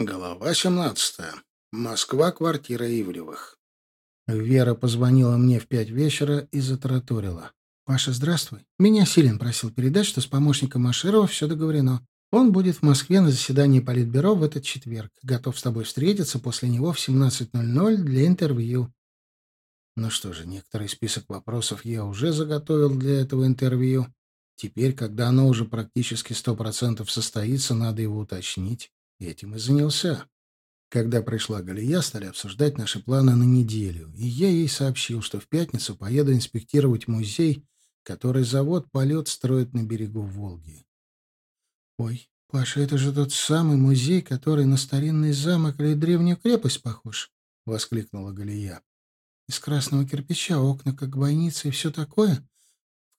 Голова 17. Москва, квартира Ивлевых. Вера позвонила мне в пять вечера и затратурила. «Паша, здравствуй. Меня Силин просил передать, что с помощником Аширова все договорено. Он будет в Москве на заседании Политбюро в этот четверг. Готов с тобой встретиться после него в 17.00 для интервью». Ну что же, некоторый список вопросов я уже заготовил для этого интервью. Теперь, когда оно уже практически 100% состоится, надо его уточнить. Этим и занялся. Когда пришла Галия, стали обсуждать наши планы на неделю, и я ей сообщил, что в пятницу поеду инспектировать музей, который завод «Полет» строит на берегу Волги. «Ой, Паша, это же тот самый музей, который на старинный замок или древнюю крепость похож!» — воскликнула Галия. «Из красного кирпича окна, как бойницы и все такое,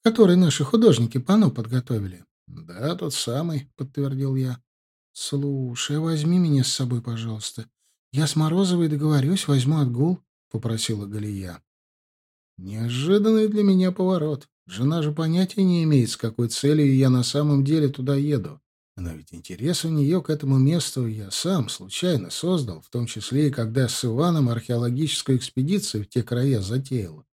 в который наши художники пано подготовили». «Да, тот самый», — подтвердил я. «Слушай, а возьми меня с собой, пожалуйста. Я с Морозовой договорюсь, возьму отгул», — попросила Галия. Неожиданный для меня поворот. Жена же понятия не имеет, с какой целью я на самом деле туда еду. Но ведь интерес у нее к этому месту я сам случайно создал, в том числе и когда с Иваном археологическую экспедицию в те края затеял.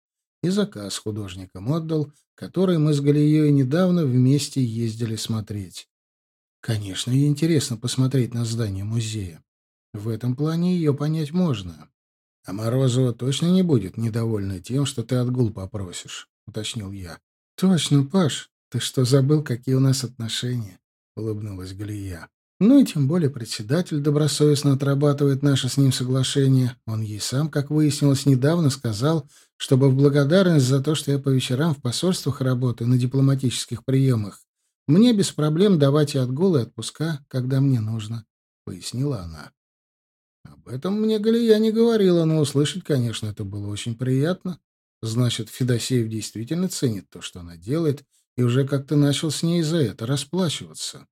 И заказ художникам отдал, который мы с Галией недавно вместе ездили смотреть. Конечно, ей интересно посмотреть на здание музея. В этом плане ее понять можно. А Морозова точно не будет недовольна тем, что ты отгул попросишь, — уточнил я. — Точно, Паш. Ты что, забыл, какие у нас отношения? — улыбнулась Галия. Ну и тем более председатель добросовестно отрабатывает наше с ним соглашение. Он ей сам, как выяснилось недавно, сказал, чтобы в благодарность за то, что я по вечерам в посольствах работаю на дипломатических приемах, мне без проблем давать и отгулы, и отпуска, когда мне нужно», — пояснила она. Об этом мне Галия не говорила, но услышать, конечно, это было очень приятно. Значит, Федосеев действительно ценит то, что она делает, и уже как-то начал с ней за это расплачиваться.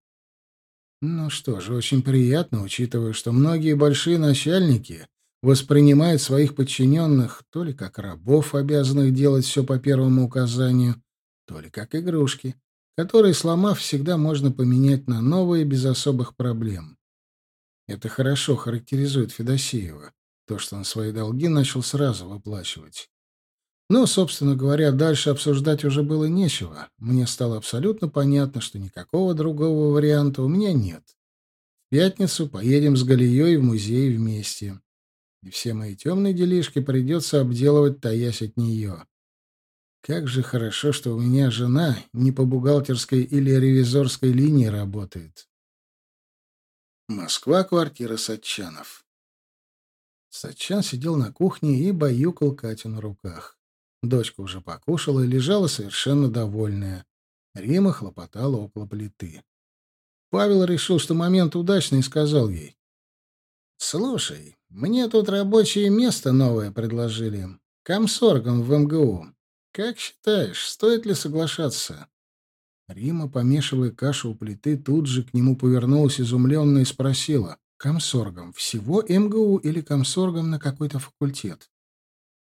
Ну что же, очень приятно, учитывая, что многие большие начальники воспринимают своих подчиненных то ли как рабов, обязанных делать все по первому указанию, то ли как игрушки которые, сломав, всегда можно поменять на новые без особых проблем. Это хорошо характеризует Федосеева, то, что он свои долги начал сразу выплачивать. Но, собственно говоря, дальше обсуждать уже было нечего. Мне стало абсолютно понятно, что никакого другого варианта у меня нет. В пятницу поедем с Галией в музей вместе. И все мои темные делишки придется обделывать, таясь от нее. Как же хорошо, что у меня жена не по бухгалтерской или ревизорской линии работает. Москва, квартира Сатчанов. Сатчан сидел на кухне и баюкал Катю на руках. Дочка уже покушала и лежала совершенно довольная. Рима хлопотала около плиты. Павел решил, что момент удачный, и сказал ей. «Слушай, мне тут рабочее место новое предложили. Комсоргом в МГУ. «Как считаешь, стоит ли соглашаться?» Рима, помешивая кашу у плиты, тут же к нему повернулась изумленно и спросила. «Комсоргом всего МГУ или комсоргом на какой-то факультет?»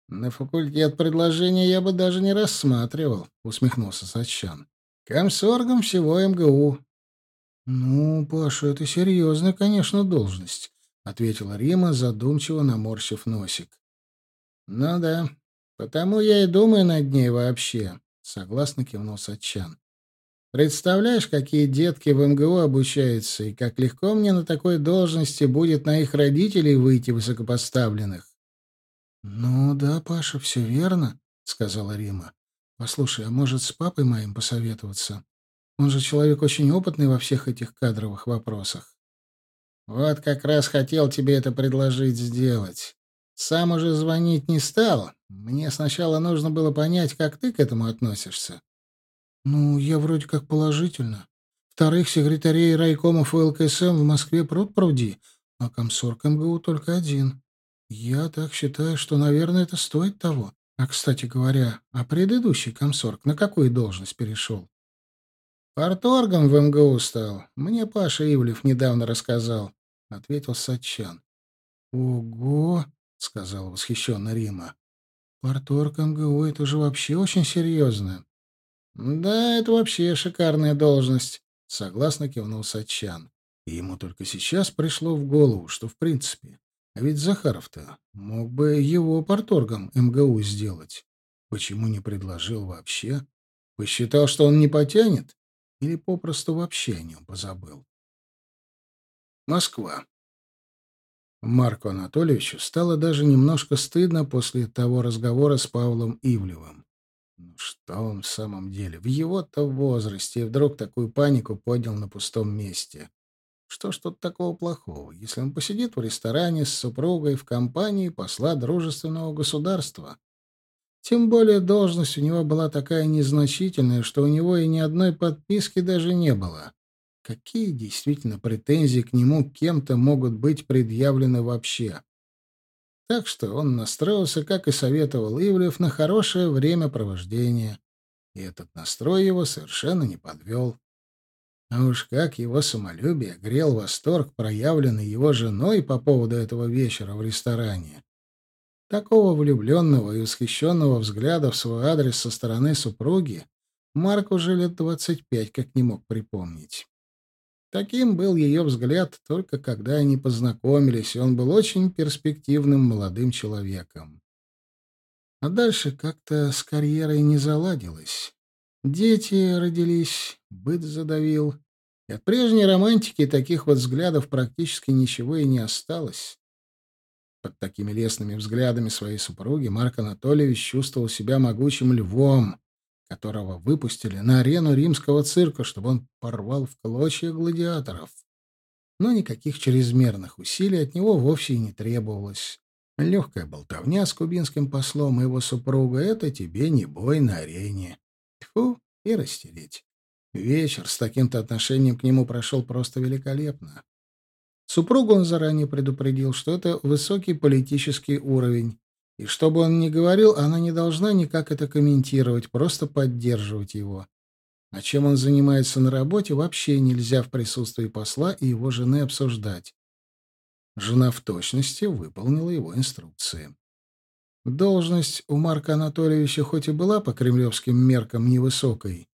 «На факультет предложения я бы даже не рассматривал», — усмехнулся Сачан. «Комсоргом всего МГУ». «Ну, Паша, это серьезная, конечно, должность», — ответила Рима, задумчиво наморщив носик. «Ну да, Потому я и думаю над ней вообще, согласно кивнул Сатчан. Представляешь, какие детки в МГУ обучаются, и как легко мне на такой должности будет на их родителей выйти высокопоставленных. Ну да, Паша, все верно, сказала Рима. Послушай, а может, с папой моим посоветоваться? Он же человек очень опытный во всех этих кадровых вопросах. Вот как раз хотел тебе это предложить сделать. Сам уже звонить не стал, мне сначала нужно было понять, как ты к этому относишься. Ну, я вроде как положительно. Вторых секретарей райкомов ЛКСМ в Москве пруд пруди, а комсорг МГУ только один. Я так считаю, что, наверное, это стоит того. А, кстати говоря, а предыдущий комсорг на какую должность перешел? «Порторгом в МГУ стал. Мне Паша Ивлев недавно рассказал», — ответил Сатчан. «Ого!» — сказала восхищенно Рима. Парторг МГУ — это же вообще очень серьезно. — Да, это вообще шикарная должность, — согласно кивнул Сачан. И ему только сейчас пришло в голову, что в принципе. А ведь Захаров-то мог бы его парторгом МГУ сделать. Почему не предложил вообще? Посчитал, что он не потянет? Или попросту вообще о нем позабыл? Москва. Марку Анатольевичу стало даже немножко стыдно после того разговора с Павлом Ивлевым. Ну что он в самом деле? В его-то возрасте и вдруг такую панику поднял на пустом месте. Что ж тут такого плохого, если он посидит в ресторане с супругой в компании посла дружественного государства? Тем более должность у него была такая незначительная, что у него и ни одной подписки даже не было. Какие действительно претензии к нему кем-то могут быть предъявлены вообще? Так что он настроился, как и советовал Ивлев, на хорошее времяпровождение. И этот настрой его совершенно не подвел. А уж как его самолюбие грел восторг, проявленный его женой по поводу этого вечера в ресторане. Такого влюбленного и восхищенного взгляда в свой адрес со стороны супруги Марк уже лет двадцать пять как не мог припомнить. Таким был ее взгляд только когда они познакомились, и он был очень перспективным молодым человеком. А дальше как-то с карьерой не заладилось. Дети родились, быт задавил. И от прежней романтики таких вот взглядов практически ничего и не осталось. Под такими лестными взглядами своей супруги Марк Анатольевич чувствовал себя могучим львом, которого выпустили на арену римского цирка, чтобы он порвал в клочья гладиаторов. Но никаких чрезмерных усилий от него вовсе не требовалось. Легкая болтовня с кубинским послом и его супруга — это тебе не бой на арене. Тьфу, и растереть. Вечер с таким-то отношением к нему прошел просто великолепно. Супругу он заранее предупредил, что это высокий политический уровень, и что бы он ни говорил, она не должна никак это комментировать, просто поддерживать его. А чем он занимается на работе, вообще нельзя в присутствии посла и его жены обсуждать. Жена в точности выполнила его инструкции. Должность у Марка Анатольевича хоть и была по кремлевским меркам невысокой,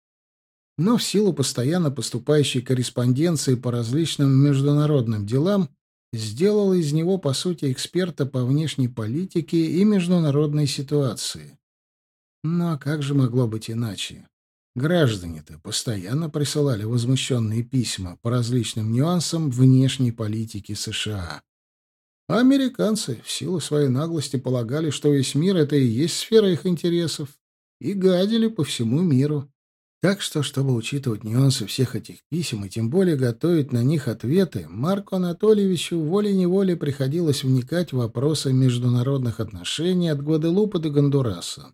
но в силу постоянно поступающей корреспонденции по различным международным делам сделала из него, по сути, эксперта по внешней политике и международной ситуации. Но как же могло быть иначе? Граждане-то постоянно присылали возмущенные письма по различным нюансам внешней политики США. А американцы в силу своей наглости полагали, что весь мир — это и есть сфера их интересов, и гадили по всему миру. Так что, чтобы учитывать нюансы всех этих писем и тем более готовить на них ответы, Марку Анатольевичу волей-неволей приходилось вникать в вопросы международных отношений от Гваделупы до Гондураса.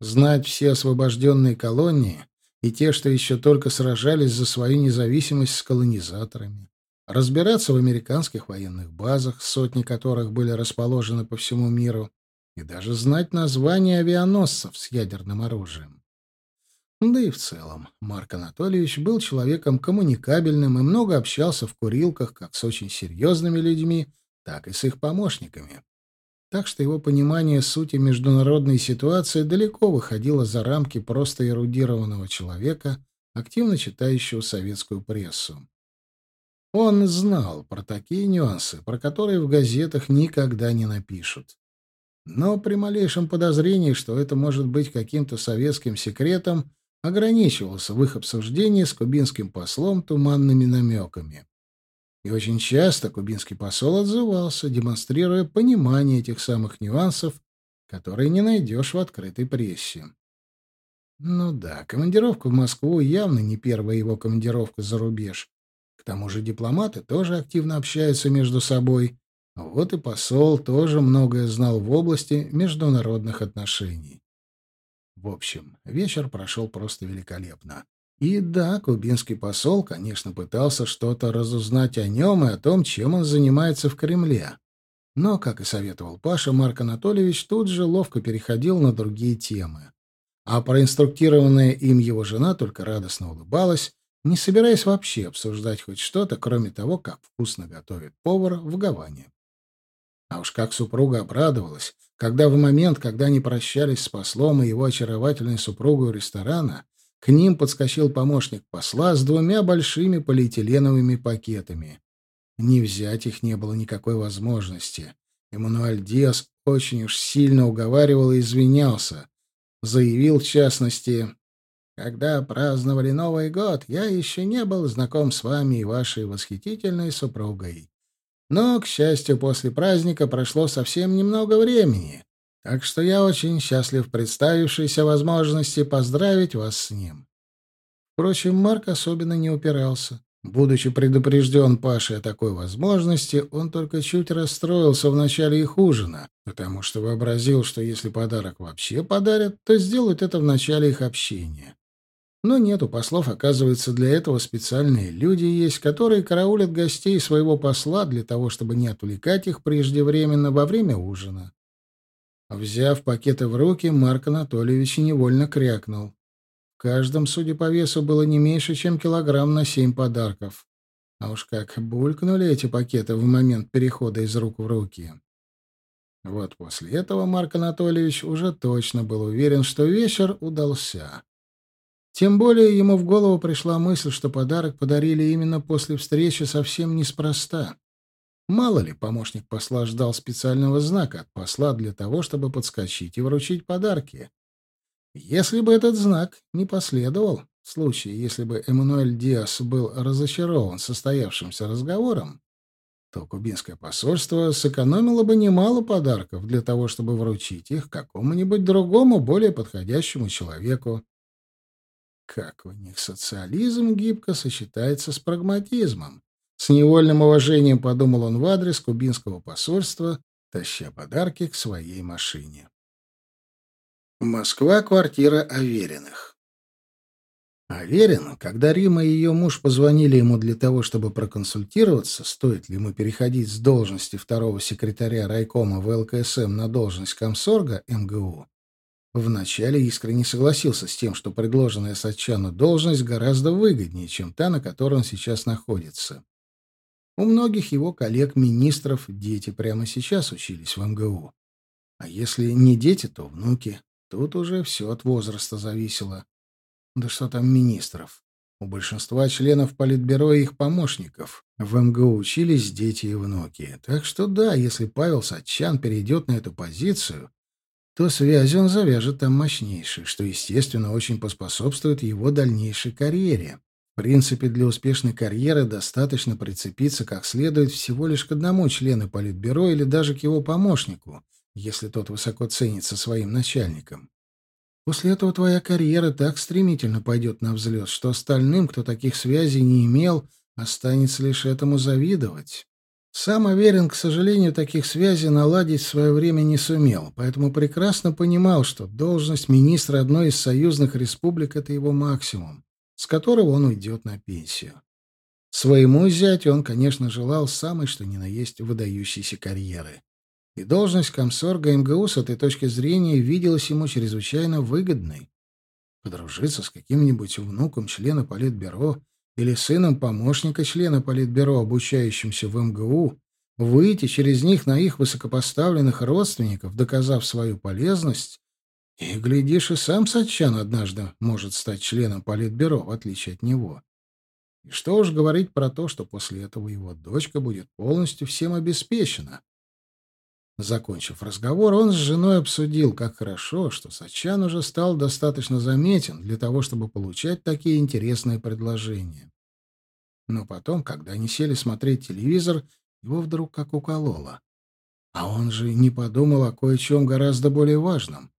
Знать все освобожденные колонии и те, что еще только сражались за свою независимость с колонизаторами. Разбираться в американских военных базах, сотни которых были расположены по всему миру, и даже знать название авианосцев с ядерным оружием. Да и в целом, Марк Анатольевич был человеком коммуникабельным и много общался в курилках как с очень серьезными людьми, так и с их помощниками. Так что его понимание сути международной ситуации далеко выходило за рамки просто эрудированного человека, активно читающего советскую прессу. Он знал про такие нюансы, про которые в газетах никогда не напишут. Но при малейшем подозрении, что это может быть каким-то советским секретом, ограничивался в их обсуждении с кубинским послом туманными намеками. И очень часто кубинский посол отзывался, демонстрируя понимание этих самых нюансов, которые не найдешь в открытой прессе. Ну да, командировка в Москву явно не первая его командировка за рубеж. К тому же дипломаты тоже активно общаются между собой. Вот и посол тоже многое знал в области международных отношений. В общем, вечер прошел просто великолепно. И да, кубинский посол, конечно, пытался что-то разузнать о нем и о том, чем он занимается в Кремле. Но, как и советовал Паша, Марк Анатольевич тут же ловко переходил на другие темы. А проинструктированная им его жена только радостно улыбалась, не собираясь вообще обсуждать хоть что-то, кроме того, как вкусно готовит повар в Гаване. А уж как супруга обрадовалась, когда в момент, когда они прощались с послом и его очаровательной супругой у ресторана, к ним подскочил помощник посла с двумя большими полиэтиленовыми пакетами. Не взять их не было никакой возможности. Эммануэль Диас очень уж сильно уговаривал и извинялся. Заявил, в частности, «Когда праздновали Новый год, я еще не был знаком с вами и вашей восхитительной супругой. Но, к счастью, после праздника прошло совсем немного времени, так что я очень счастлив представившейся возможности поздравить вас с ним. Впрочем, Марк особенно не упирался. Будучи предупрежден Пашей о такой возможности, он только чуть расстроился в начале их ужина, потому что вообразил, что если подарок вообще подарят, то сделают это в начале их общения. Но нет, у послов, оказывается, для этого специальные люди есть, которые караулят гостей своего посла для того, чтобы не отвлекать их преждевременно во время ужина. Взяв пакеты в руки, Марк Анатольевич невольно крякнул. В каждом, судя по весу, было не меньше, чем килограмм на семь подарков. А уж как булькнули эти пакеты в момент перехода из рук в руки. Вот после этого Марк Анатольевич уже точно был уверен, что вечер удался. Тем более ему в голову пришла мысль, что подарок подарили именно после встречи совсем неспроста. Мало ли, помощник посла ждал специального знака от посла для того, чтобы подскочить и вручить подарки. Если бы этот знак не последовал, в случае, если бы Эммануэль Диас был разочарован состоявшимся разговором, то кубинское посольство сэкономило бы немало подарков для того, чтобы вручить их какому-нибудь другому, более подходящему человеку. Как у них социализм гибко сочетается с прагматизмом? С невольным уважением подумал он в адрес кубинского посольства, таща подарки к своей машине. Москва, квартира Авериных. Аверин, когда Рима и ее муж позвонили ему для того, чтобы проконсультироваться, стоит ли ему переходить с должности второго секретаря райкома в ЛКСМ на должность комсорга МГУ, Вначале искренне согласился с тем, что предложенная Сатчану должность гораздо выгоднее, чем та, на которой он сейчас находится. У многих его коллег-министров дети прямо сейчас учились в МГУ. А если не дети, то внуки. Тут уже все от возраста зависело. Да что там министров? У большинства членов Политбюро и их помощников в МГУ учились дети и внуки. Так что да, если Павел Сатчан перейдет на эту позицию, то связи он завяжет там мощнейшие, что, естественно, очень поспособствует его дальнейшей карьере. В принципе, для успешной карьеры достаточно прицепиться как следует всего лишь к одному члену Политбюро или даже к его помощнику, если тот высоко ценится своим начальником. После этого твоя карьера так стремительно пойдет на взлет, что остальным, кто таких связей не имел, останется лишь этому завидовать. Сам Аверин, к сожалению, таких связей наладить в свое время не сумел, поэтому прекрасно понимал, что должность министра одной из союзных республик — это его максимум, с которого он уйдет на пенсию. Своему зятю он, конечно, желал самой что ни на есть выдающейся карьеры. И должность комсорга МГУ с этой точки зрения виделась ему чрезвычайно выгодной. Подружиться с каким-нибудь внуком члена политбюро — или сыном помощника члена Политбюро, обучающимся в МГУ, выйти через них на их высокопоставленных родственников, доказав свою полезность, и, глядишь, и сам Сатчан однажды может стать членом Политбюро, в отличие от него. И что уж говорить про то, что после этого его дочка будет полностью всем обеспечена. Закончив разговор, он с женой обсудил, как хорошо, что Сачан уже стал достаточно заметен для того, чтобы получать такие интересные предложения. Но потом, когда они сели смотреть телевизор, его вдруг как укололо. А он же не подумал о кое-чем гораздо более важном.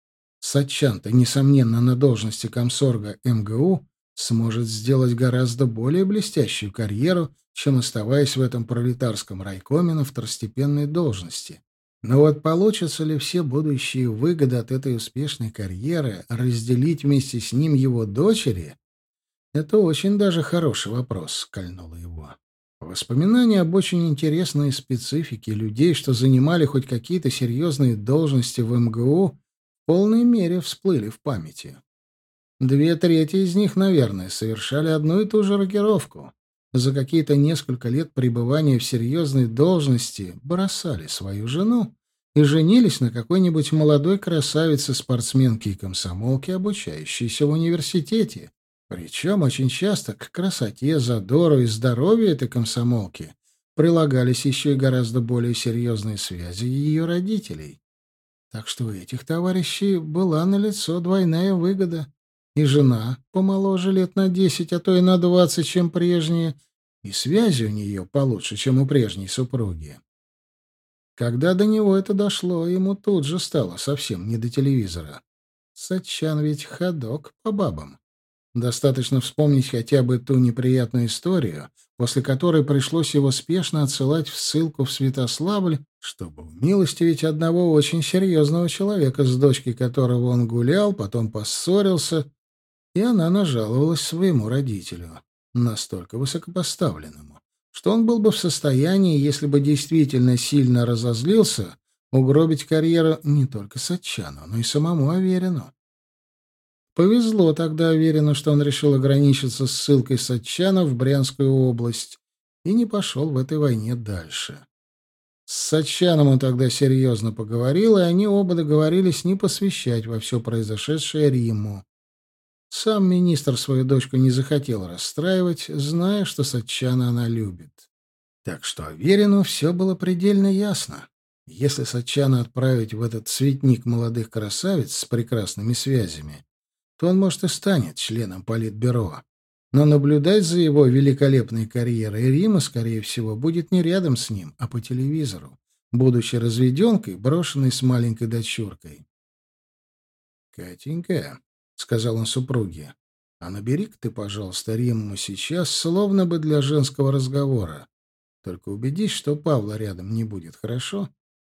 Сачан-то, несомненно, на должности комсорга МГУ сможет сделать гораздо более блестящую карьеру, чем оставаясь в этом пролетарском райкоме на второстепенной должности. Но вот получится ли все будущие выгоды от этой успешной карьеры разделить вместе с ним его дочери? Это очень даже хороший вопрос, кольнуло его. Воспоминания об очень интересной специфике людей, что занимали хоть какие-то серьезные должности в МГУ, в полной мере всплыли в памяти. Две трети из них, наверное, совершали одну и ту же рокировку за какие-то несколько лет пребывания в серьезной должности бросали свою жену и женились на какой-нибудь молодой красавице-спортсменке и комсомолке, обучающейся в университете. Причем очень часто к красоте, задору и здоровью этой комсомолки прилагались еще и гораздо более серьезные связи ее родителей. Так что у этих товарищей была налицо двойная выгода и жена помоложе лет на десять, а то и на двадцать, чем прежние, и связи у нее получше, чем у прежней супруги. Когда до него это дошло, ему тут же стало совсем не до телевизора. Сачан ведь ходок по бабам. Достаточно вспомнить хотя бы ту неприятную историю, после которой пришлось его спешно отсылать в ссылку в Святославль, чтобы милости ведь одного очень серьезного человека, с дочкой которого он гулял, потом поссорился и она нажаловалась своему родителю, настолько высокопоставленному, что он был бы в состоянии, если бы действительно сильно разозлился, угробить карьеру не только Сатчану, но и самому Аверину. Повезло тогда Аверину, что он решил ограничиться ссылкой Сатчана в Брянскую область и не пошел в этой войне дальше. С Сатчаном он тогда серьезно поговорил, и они оба договорились не посвящать во все произошедшее Риму, сам министр свою дочку не захотел расстраивать, зная, что Сатчана она любит. Так что Аверину все было предельно ясно. Если Сатчана отправить в этот цветник молодых красавиц с прекрасными связями, то он, может, и станет членом политбюро. Но наблюдать за его великолепной карьерой Рима, скорее всего, будет не рядом с ним, а по телевизору, будучи разведенкой, брошенной с маленькой дочуркой. «Катенька», сказал он супруге. — А набери-ка ты, пожалуйста, Римму сейчас, словно бы для женского разговора. Только убедись, что Павла рядом не будет, хорошо?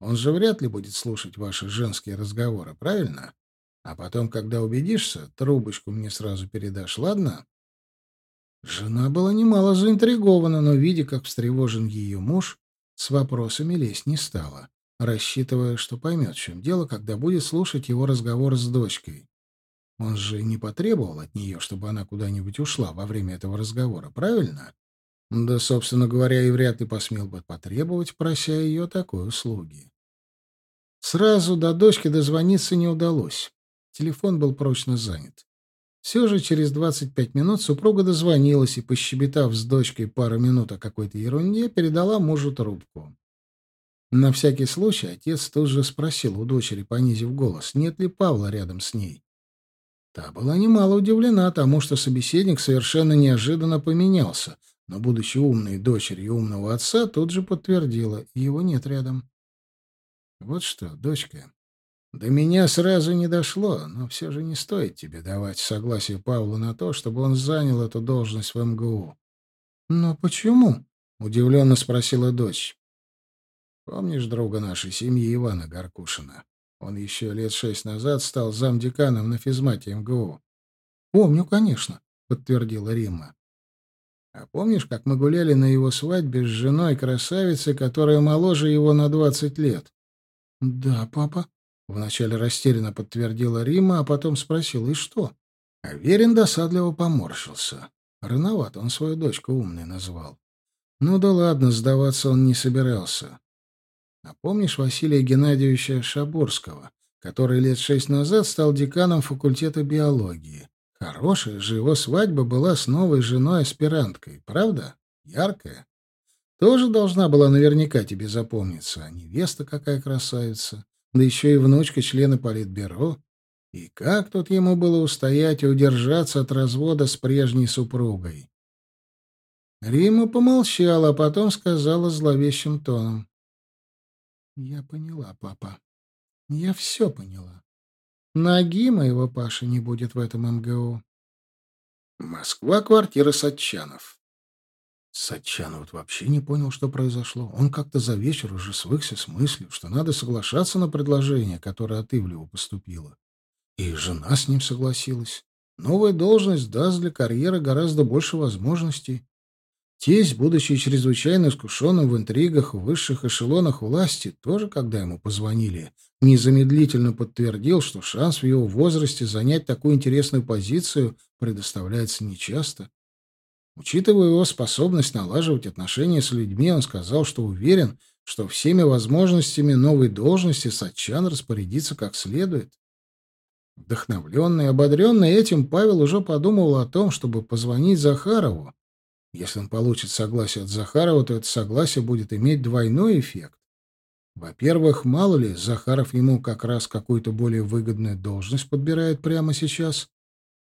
Он же вряд ли будет слушать ваши женские разговоры, правильно? А потом, когда убедишься, трубочку мне сразу передашь, ладно? Жена была немало заинтригована, но, видя, как встревожен ее муж, с вопросами лезть не стала, рассчитывая, что поймет, в чем дело, когда будет слушать его разговор с дочкой. Он же не потребовал от нее, чтобы она куда-нибудь ушла во время этого разговора, правильно? Да, собственно говоря, и вряд ли посмел бы потребовать, прося ее такой услуги. Сразу до дочки дозвониться не удалось. Телефон был прочно занят. Все же через 25 минут супруга дозвонилась и, пощебетав с дочкой пару минут о какой-то ерунде, передала мужу трубку. На всякий случай отец тут же спросил у дочери, понизив голос, нет ли Павла рядом с ней. Та была немало удивлена тому, что собеседник совершенно неожиданно поменялся, но, будучи умной дочерью умного отца, тут же подтвердила, его нет рядом. «Вот что, дочка, до меня сразу не дошло, но все же не стоит тебе давать согласие Павлу на то, чтобы он занял эту должность в МГУ». «Но почему?» — удивленно спросила дочь. «Помнишь друга нашей семьи Ивана Горкушина?» Он еще лет шесть назад стал замдеканом на физмате МГУ. «Помню, конечно», — подтвердила Римма. «А помнишь, как мы гуляли на его свадьбе с женой красавицы, которая моложе его на двадцать лет?» «Да, папа», — вначале растерянно подтвердила Римма, а потом спросила, «И что?» Аверин досадливо поморщился. Рановато он свою дочку умной назвал. Ну да ладно, сдаваться он не собирался. А помнишь Василия Геннадьевича Шаборского, который лет шесть назад стал деканом факультета биологии? Хорошая же его свадьба была с новой женой-аспиранткой, правда? Яркая. Тоже должна была наверняка тебе запомниться. А невеста какая красавица. Да еще и внучка члена политбюро. И как тут ему было устоять и удержаться от развода с прежней супругой? Рима помолчала, а потом сказала зловещим тоном. Я поняла, папа. Я все поняла. Ноги моего Паши не будет в этом МГУ. Москва, квартира Сатчанов. Сатчанов вообще не понял, что произошло. Он как-то за вечер уже свыкся с мыслью, что надо соглашаться на предложение, которое от Ивлева поступило. И жена с ним согласилась. Новая должность даст для карьеры гораздо больше возможностей. Тесть, будучи чрезвычайно искушенным в интригах в высших эшелонах власти, тоже, когда ему позвонили, незамедлительно подтвердил, что шанс в его возрасте занять такую интересную позицию предоставляется нечасто. Учитывая его способность налаживать отношения с людьми, он сказал, что уверен, что всеми возможностями новой должности Сатчан распорядится как следует. Вдохновленный и ободренный этим, Павел уже подумал о том, чтобы позвонить Захарову, если он получит согласие от Захарова, то это согласие будет иметь двойной эффект. Во-первых, мало ли, Захаров ему как раз какую-то более выгодную должность подбирает прямо сейчас.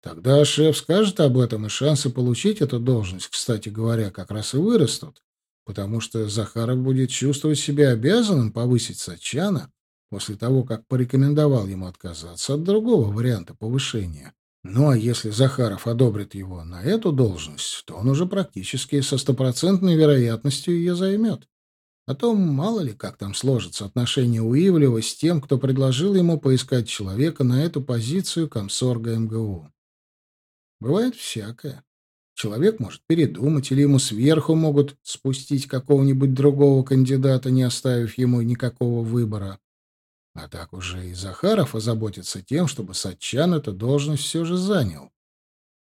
Тогда шеф скажет об этом, и шансы получить эту должность, кстати говоря, как раз и вырастут, потому что Захаров будет чувствовать себя обязанным повысить Сачана после того, как порекомендовал ему отказаться от другого варианта повышения. Ну а если Захаров одобрит его на эту должность, то он уже практически со стопроцентной вероятностью ее займет. А то мало ли, как там сложится отношение Уивлева с тем, кто предложил ему поискать человека на эту позицию комсорга МГУ. Бывает всякое. Человек может передумать, или ему сверху могут спустить какого-нибудь другого кандидата, не оставив ему никакого выбора. А так уже и Захаров озаботится тем, чтобы Сатчан эту должность все же занял.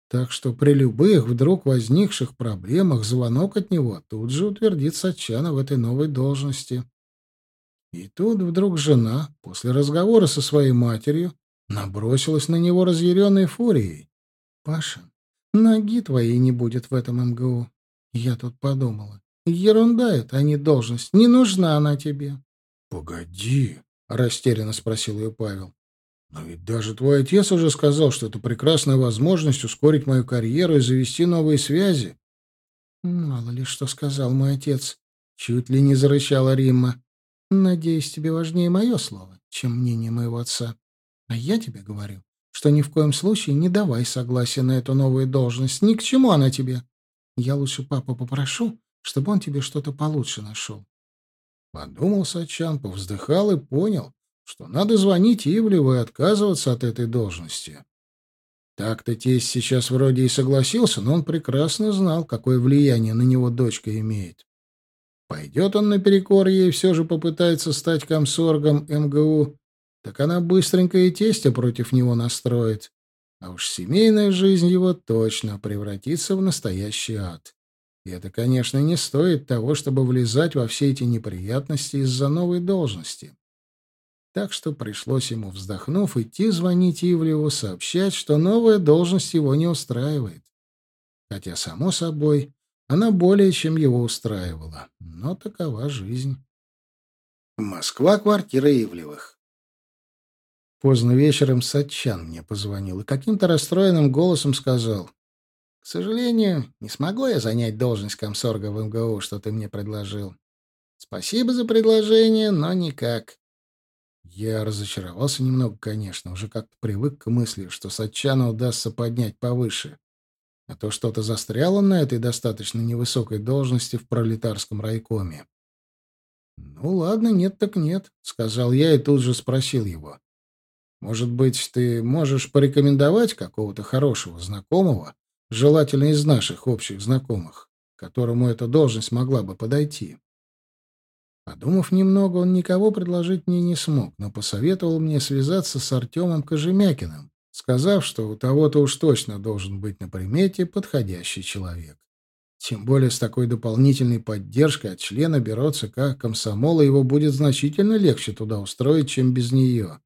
Так что при любых вдруг возникших проблемах звонок от него тут же утвердит Сатчана в этой новой должности. И тут вдруг жена, после разговора со своей матерью, набросилась на него разъяренной фурией. «Паша, ноги твоей не будет в этом МГУ». Я тут подумала. «Ерунда это, а не должность. Не нужна она тебе». «Погоди», Растерянно спросил ее Павел. Но ведь даже твой отец уже сказал, что это прекрасная возможность ускорить мою карьеру и завести новые связи. Мало ли что сказал мой отец. Чуть ли не зарычала Римма. Надеюсь, тебе важнее мое слово, чем мнение моего отца. А я тебе говорю, что ни в коем случае не давай согласия на эту новую должность. Ни к чему она тебе. Я лучше папу попрошу, чтобы он тебе что-то получше нашел. Подумал Сачан, повздыхал и понял, что надо звонить Ивлеву и отказываться от этой должности. Так-то тесть сейчас вроде и согласился, но он прекрасно знал, какое влияние на него дочка имеет. Пойдет он наперекор ей, все же попытается стать комсоргом МГУ, так она быстренько и тестя против него настроит. А уж семейная жизнь его точно превратится в настоящий ад. И это, конечно, не стоит того, чтобы влезать во все эти неприятности из-за новой должности. Так что пришлось ему, вздохнув, идти звонить Ивлеву, сообщать, что новая должность его не устраивает. Хотя, само собой, она более чем его устраивала. Но такова жизнь. Москва, квартира Ивлевых. Поздно вечером Сатчан мне позвонил и каким-то расстроенным голосом сказал. К сожалению, не смогу я занять должность комсорга в МГУ, что ты мне предложил. Спасибо за предложение, но никак. Я разочаровался немного, конечно, уже как-то привык к мысли, что Сатчана удастся поднять повыше. А то что-то застряло на этой достаточно невысокой должности в пролетарском райкоме. «Ну ладно, нет так нет», — сказал я и тут же спросил его. «Может быть, ты можешь порекомендовать какого-то хорошего знакомого, желательно из наших общих знакомых, которому эта должность могла бы подойти. Подумав немного, он никого предложить мне не смог, но посоветовал мне связаться с Артемом Кожемякиным, сказав, что у того-то уж точно должен быть на примете подходящий человек. Тем более с такой дополнительной поддержкой от члена бюро ЦК комсомола его будет значительно легче туда устроить, чем без нее.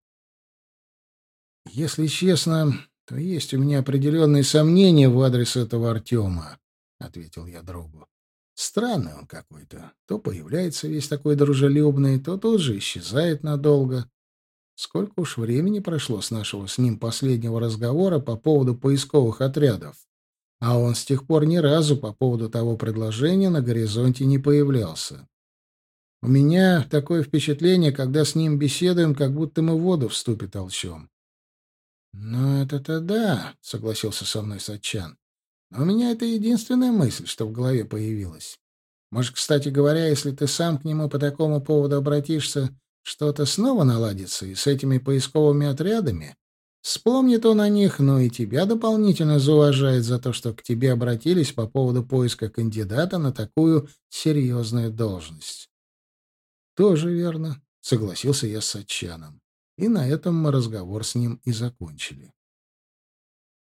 Если честно, то есть у меня определенные сомнения в адрес этого Артема, — ответил я другу. Странный он какой-то. То появляется весь такой дружелюбный, то тут же исчезает надолго. Сколько уж времени прошло с нашего с ним последнего разговора по поводу поисковых отрядов. А он с тех пор ни разу по поводу того предложения на горизонте не появлялся. У меня такое впечатление, когда с ним беседуем, как будто мы воду в ступе толчем. «Ну, это-то да», — согласился со мной Сачан. «Но у меня это единственная мысль, что в голове появилась. Может, кстати говоря, если ты сам к нему по такому поводу обратишься, что-то снова наладится и с этими поисковыми отрядами? Вспомнит он о них, но и тебя дополнительно зауважает за то, что к тебе обратились по поводу поиска кандидата на такую серьезную должность». «Тоже верно», — согласился я с Сачаном. И на этом мы разговор с ним и закончили.